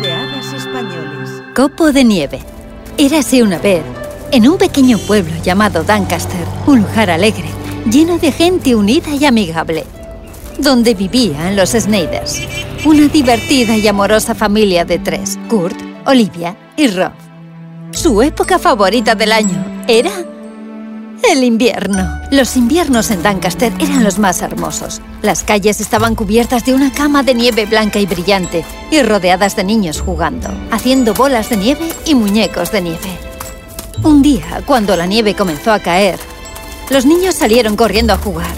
De hadas españoles. Copo de nieve. Érase una vez, en un pequeño pueblo llamado Doncaster, un lugar alegre, lleno de gente unida y amigable, donde vivían los Snyders, una divertida y amorosa familia de tres, Kurt, Olivia y Rob. Su época favorita del año era el invierno. Los inviernos en Doncaster eran los más hermosos. Las calles estaban cubiertas de una cama de nieve blanca y brillante y rodeadas de niños jugando, haciendo bolas de nieve y muñecos de nieve. Un día, cuando la nieve comenzó a caer, los niños salieron corriendo a jugar.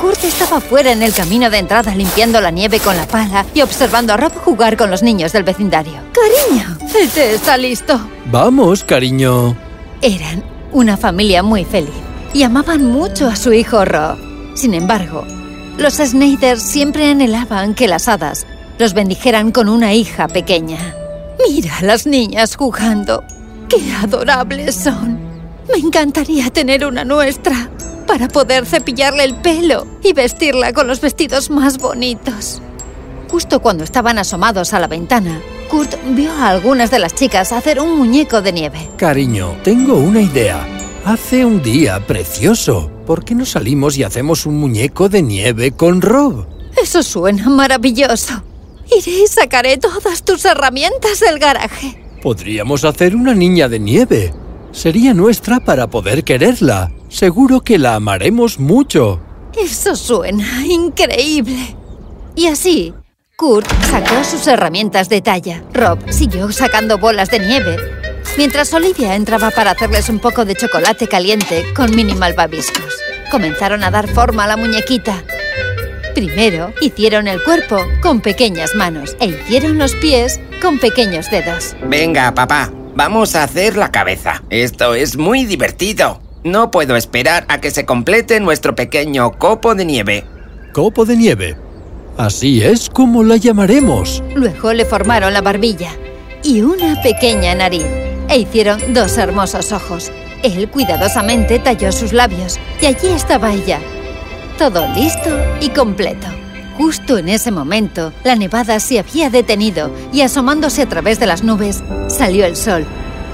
Kurt estaba fuera en el camino de entrada limpiando la nieve con la pala y observando a Rob jugar con los niños del vecindario. ¡Cariño! ¡El té está listo! Vamos, cariño. Eran una familia muy feliz y amaban mucho a su hijo Rob. Sin embargo, los Snyders siempre anhelaban que las hadas los bendijeran con una hija pequeña. Mira a las niñas jugando. ¡Qué adorables son! Me encantaría tener una nuestra para poder cepillarle el pelo y vestirla con los vestidos más bonitos. Justo cuando estaban asomados a la ventana, Kurt vio a algunas de las chicas hacer un muñeco de nieve. Cariño, tengo una idea. Hace un día precioso. ¿Por qué no salimos y hacemos un muñeco de nieve con Rob? Eso suena maravilloso. Iré y sacaré todas tus herramientas del garaje. Podríamos hacer una niña de nieve. Sería nuestra para poder quererla. Seguro que la amaremos mucho. Eso suena increíble. Y así, Kurt sacó sus herramientas de talla. Rob siguió sacando bolas de nieve, mientras Olivia entraba para hacerles un poco de chocolate caliente con minimal babiscos. Comenzaron a dar forma a la muñequita. Primero hicieron el cuerpo con pequeñas manos e hicieron los pies con pequeños dedos. Venga, papá, vamos a hacer la cabeza. Esto es muy divertido. No puedo esperar a que se complete nuestro pequeño copo de nieve. Copo de nieve. Así es como la llamaremos. Luego le formaron la barbilla y una pequeña nariz e hicieron dos hermosos ojos. Él cuidadosamente talló sus labios y allí estaba ella. Todo listo y completo. Justo en ese momento, la nevada se había detenido y asomándose a través de las nubes, salió el sol,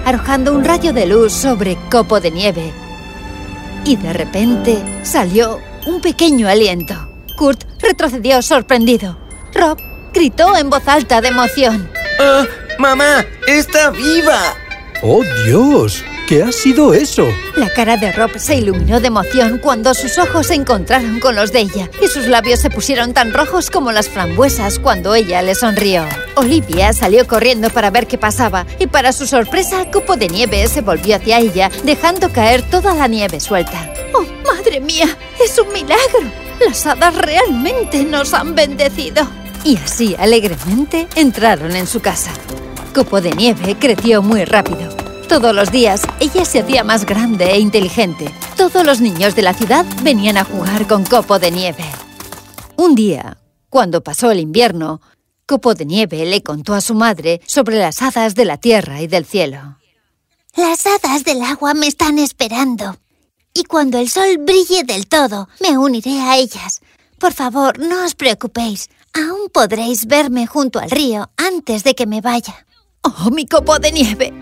arrojando un rayo de luz sobre copo de nieve. Y de repente salió un pequeño aliento. Kurt retrocedió sorprendido. Rob gritó en voz alta de emoción. ¡Ah! ¡Mamá! ¡Está viva! ¡Oh, Dios! ¿Qué ha sido eso? La cara de Rob se iluminó de emoción cuando sus ojos se encontraron con los de ella y sus labios se pusieron tan rojos como las frambuesas cuando ella le sonrió. Olivia salió corriendo para ver qué pasaba y para su sorpresa, Copo de Nieve se volvió hacia ella, dejando caer toda la nieve suelta. ¡Oh, madre mía! ¡Es un milagro! Las hadas realmente nos han bendecido. Y así, alegremente, entraron en su casa. Copo de Nieve creció muy rápido. Todos los días, ella se hacía más grande e inteligente. Todos los niños de la ciudad venían a jugar con Copo de Nieve. Un día, cuando pasó el invierno, Copo de Nieve le contó a su madre sobre las hadas de la tierra y del cielo. Las hadas del agua me están esperando. Y cuando el sol brille del todo, me uniré a ellas. Por favor, no os preocupéis. Aún podréis verme junto al río antes de que me vaya. ¡Oh, mi copo de nieve!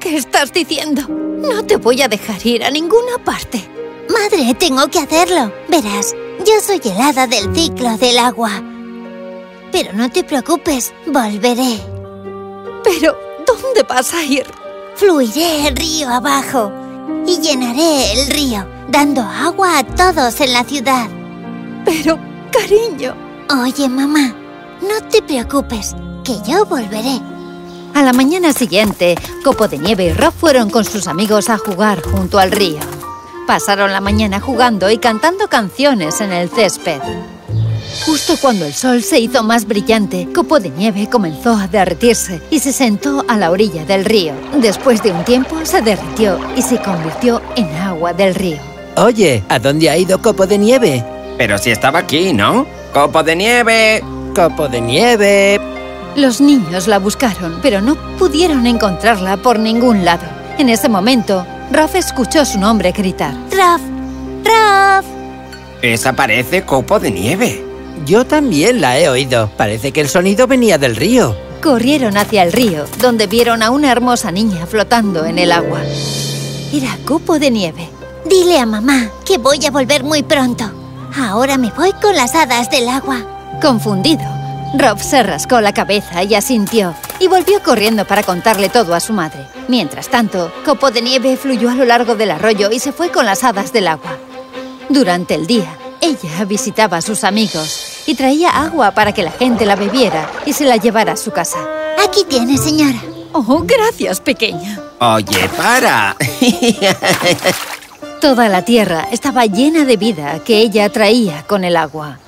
¿Qué estás diciendo? No te voy a dejar ir a ninguna parte. Madre, tengo que hacerlo. Verás, yo soy el hada del ciclo del agua. Pero no te preocupes, volveré. Pero, ¿dónde vas a ir? Fluiré el río abajo y llenaré el río, dando agua a todos en la ciudad. Pero, cariño... Oye, mamá, no te preocupes, que yo volveré. A la mañana siguiente, Copo de Nieve y Rob fueron con sus amigos a jugar junto al río. Pasaron la mañana jugando y cantando canciones en el césped. Justo cuando el sol se hizo más brillante, Copo de Nieve comenzó a derretirse y se sentó a la orilla del río. Después de un tiempo se derritió y se convirtió en agua del río. Oye, ¿a dónde ha ido Copo de Nieve? Pero si estaba aquí, ¿no? ¡Copo de nieve! Copo de Nieve. Los niños la buscaron, pero no pudieron encontrarla por ningún lado. En ese momento, Ruff escuchó su nombre gritar. ¡Ruff! ¡Ruff! Esa parece copo de nieve. Yo también la he oído. Parece que el sonido venía del río. corrieron hacia el río, donde vieron a una hermosa niña flotando en el agua. Era Copo de Nieve. Dile a mamá que voy a volver muy pronto. Ahora me voy con las hadas del agua. Confundido, Rob se rascó la cabeza y asintió, y volvió corriendo para contarle todo a su madre. Mientras tanto, Copo de Nieve fluyó a lo largo del arroyo y se fue con las hadas del agua. Durante el día, ella visitaba a sus amigos y traía agua para que la gente la bebiera y se la llevara a su casa. Aquí tiene, señora. Oh, gracias, pequeña. Oye, para. Toda la tierra estaba llena de vida que ella traía con el agua.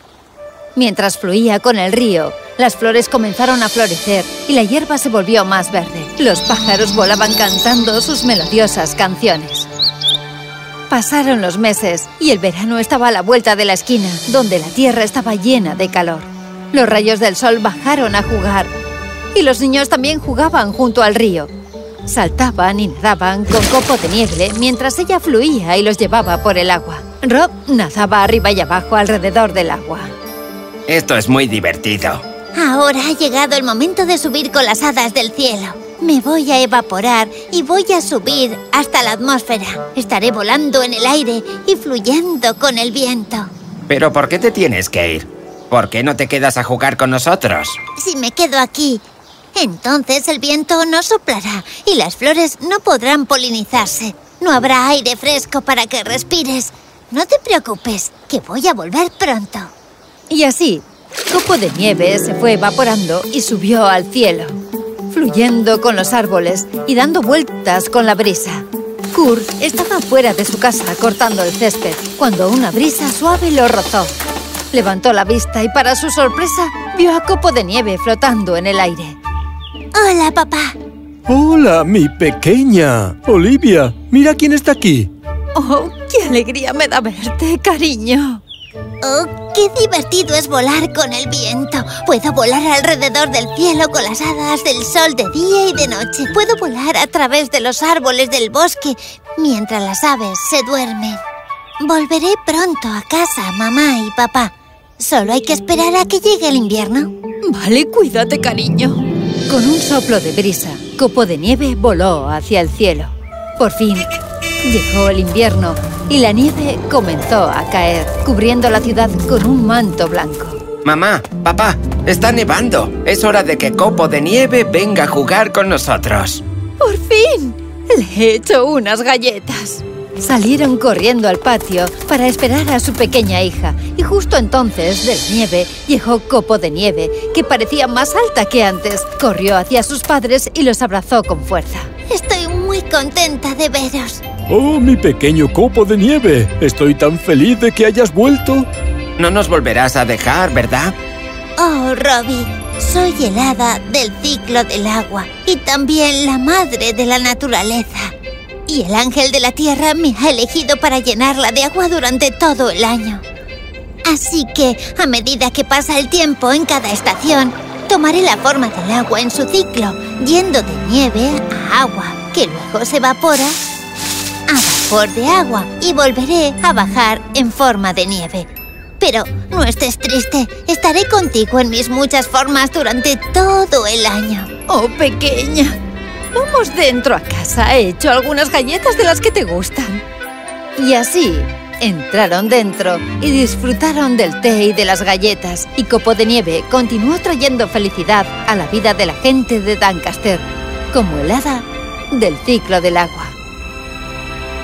Mientras fluía con el río, las flores comenzaron a florecer y la hierba se volvió más verde. Los pájaros volaban cantando sus melodiosas canciones. Pasaron los meses y el verano estaba a la vuelta de la esquina, donde la tierra estaba llena de calor. Los rayos del sol bajaron a jugar y los niños también jugaban junto al río. Saltaban y nadaban con copo de nieve mientras ella fluía y los llevaba por el agua. Rob nadaba arriba y abajo alrededor del agua. Esto es muy divertido. Ahora ha llegado el momento de subir con las hadas del cielo. Me voy a evaporar y voy a subir hasta la atmósfera. Estaré volando en el aire y fluyendo con el viento. ¿Pero por qué te tienes que ir? ¿Por qué no te quedas a jugar con nosotros? Si me quedo aquí, entonces el viento no soplará y las flores no podrán polinizarse. No habrá aire fresco para que respires. No te preocupes, que voy a volver pronto. Y así, Copo de Nieve se fue evaporando y subió al cielo, fluyendo con los árboles y dando vueltas con la brisa. Kurt estaba fuera de su casa cortando el césped cuando una brisa suave lo rozó. Levantó la vista y para su sorpresa vio a Copo de Nieve flotando en el aire. Hola, papá. Hola, mi pequeña. Olivia, mira quién está aquí. ¡Oh, qué alegría me da verte, cariño! Oh, qué divertido es volar con el viento. Puedo volar alrededor del cielo con las hadas del sol de día y de noche. Puedo volar a través de los árboles del bosque mientras las aves se duermen. Volveré pronto a casa, mamá y papá. Solo hay que esperar a que llegue el invierno. Vale, cuídate, cariño. Con un soplo de brisa, Copo de Nieve voló hacia el cielo. Por fin, llegó el invierno y la nieve comenzó a caer, cubriendo la ciudad con un manto blanco. Mamá, papá, está nevando. Es hora de que Copo de Nieve venga a jugar con nosotros. ¡Por fin! Le he hecho unas galletas. Salieron corriendo al patio para esperar a su pequeña hija y justo entonces, de la nieve, llegó Copo de Nieve, que parecía más alta que antes. Corrió hacia sus padres y los abrazó con fuerza. Estoy muy contenta de veros. Oh, mi pequeño copo de nieve. Estoy tan feliz de que hayas vuelto. No nos volverás a dejar, ¿verdad? Oh, Robbie, soy el hada del ciclo del agua y también la madre de la naturaleza. Y el ángel de la tierra me ha elegido para llenarla de agua durante todo el año. Así que, a medida que pasa el tiempo en cada estación, tomaré la forma del agua en su ciclo, yendo de nieve a agua, que luego se evapora vapor de agua y volveré a bajar en forma de nieve. Pero no estés triste, estaré contigo en mis muchas formas durante todo el año. ¡Oh, pequeña! Vamos dentro a casa. He hecho algunas galletas de las que te gustan. Y así, entraron dentro y disfrutaron del té y de las galletas. Y Copo de Nieve continuó trayendo felicidad a la vida de la gente de Doncaster, como el hada del ciclo del agua.